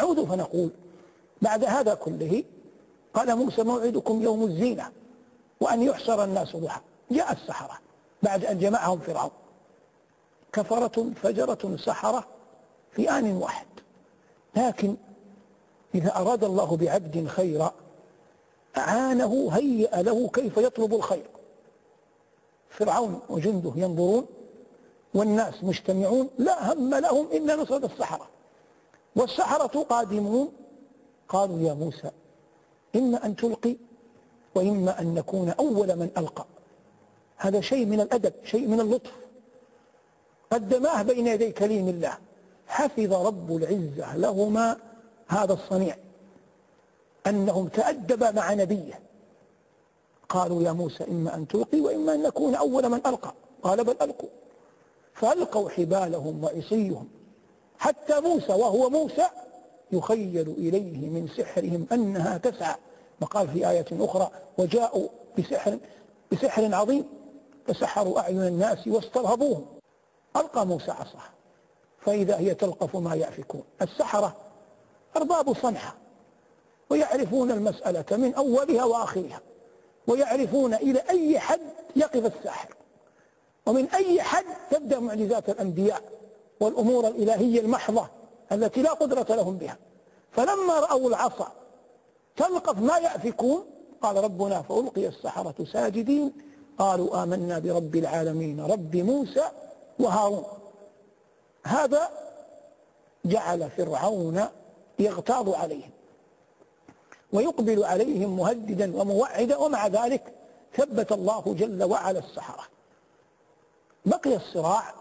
نعود فنقول بعد هذا كله قال موسى موعدكم يوم الزينة وأن يحشر الناس ضحى جاء السحرة بعد أن جمعهم فرعون. كفرة فجرة سحرة في آن واحد. لكن إذا أراد الله بعبد خيرا أعانه هيأ له كيف يطلب الخير. فرعون وجنده ينظرون والناس مجتمعون لا هم لهم إلا نصرة السحرة. والسحرة قادمون؟ قالوا يا موسى إما أن تلقي وإما أن نكون أول من ألقى. هذا شيء من الأدب شيء من اللطف. قدماه بين يدي كليم الله حفظ رب العزة لهما هذا الصنيع أنهم تأدبا مع نبيه. قالوا يا موسى إما أن تلقي وإما أن نكون أول من ألقى. قال بل ألقوا. فألقوا حبالهم وعصيهم حتى موسى وهو موسى يخيل إليه من سحرهم أنها تسعى. وقال في آية أخرى وجاءوا بسحر, بسحر عظيم فسحروا أعين الناس واسترهبوهم. ألقى موسى عصاه فإذا هي تلقف ما يأفكون. السحرة أرباب صنعة ويعرفون المسألة من أولها وآخرها ويعرفون إلى أي حد يقف الساحر ومن أي حد تبدأ معجزات الأنبياء. والأمور الإلهية المحضة التي لا قدرة لهم بها. فلما رأوا العصا تلقف ما يأفكون قال ربنا فألقي السحرة ساجدين. قالوا آمنا برب العالمين رب موسى وهارون. هذا جعل فرعون يغتاظ عليهم ويقبل عليهم مهددا وموعدا ومع ذلك ثبت الله جل وعلا السحرة. بقي الصراع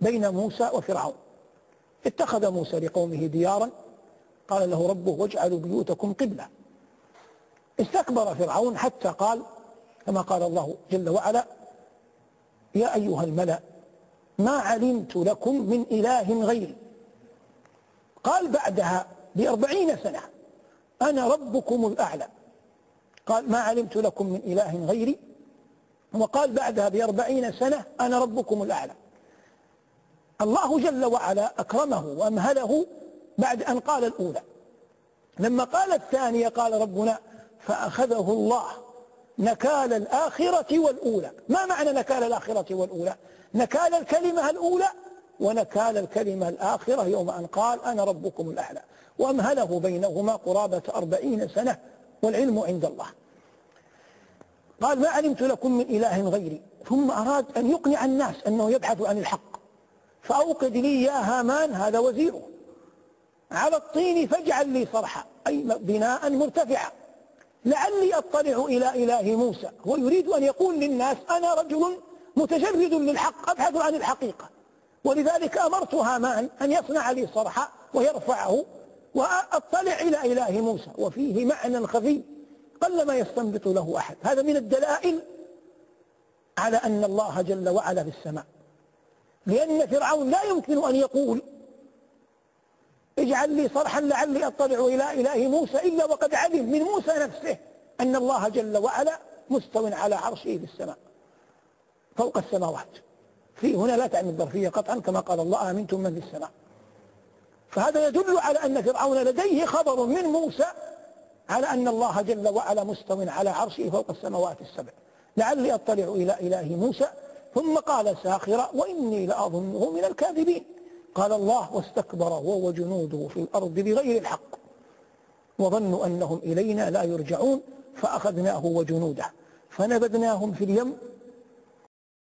بين موسى وفرعون. اتخذ موسى لقومه ديارا قال له ربه واجعلوا بيوتكم قبلة. استكبر فرعون حتى قال كما قال الله جل وعلا يا أيها الملأ ما علمت لكم من إله غيري. قال بعدها بأربعين سنة أنا ربكم الأعلى. قال ما علمت لكم من إله غيري؟ وقال بعدها بأربعين سنة أنا ربكم الأعلى. الله جل وعلا أكرمه وأمهله بعد أن قال الأولى. لما قال الثانية قال ربنا فأخذه الله نكال الآخرة والأولى. ما معنى نكال الآخرة والأولى؟ نكال الكلمة الأولى ونكال الكلمة الآخرة يوم أن قال أنا ربكم الأعلى. وأمهله بينهما قرابة أربعين سنة والعلم عند الله. قال ما علمت لكم من إله غيري. ثم أراد أن يقنع الناس أنه يبحث عن الحق. فأوقد لي يا هامان هذا وزيره على الطين فاجعل لي صرحا. أي بناء مرتفعا. لعلي أطلع إلى إله موسى. هو يريد أن يقول للناس أنا رجل متجرد للحق أبحث عن الحقيقة. ولذلك أمرت هامان أن يصنع لي صرحا ويرفعه وأطلع إلى إله موسى. وفيه معنى خفي قلما يستنبط له أحد. هذا من الدلائل على أن الله جل وعلا في السماء. لأن فرعون لا يمكن أن يقول اجعل لي صرحا لعلي أطلع إلى إله موسى إلا وقد علم من موسى نفسه أن الله جل وعلا مستو على عرشه في السماء فوق السماوات. في هنا لا تعني الظرفية قطعا كما قال الله آمنتم من في السماء. فهذا يدل على أن فرعون لديه خبر من موسى على أن الله جل وعلا مستو على عرشه فوق السماوات السبع. لعلي أطلع إلى إله موسى ثم قال ساخرة وإني لأظنه من الكاذبين. قال الله واستكبر هو وجنوده في الأرض بغير الحق. وظنوا أنهم إلينا لا يرجعون فأخذناه وجنوده. فنبذناهم في اليم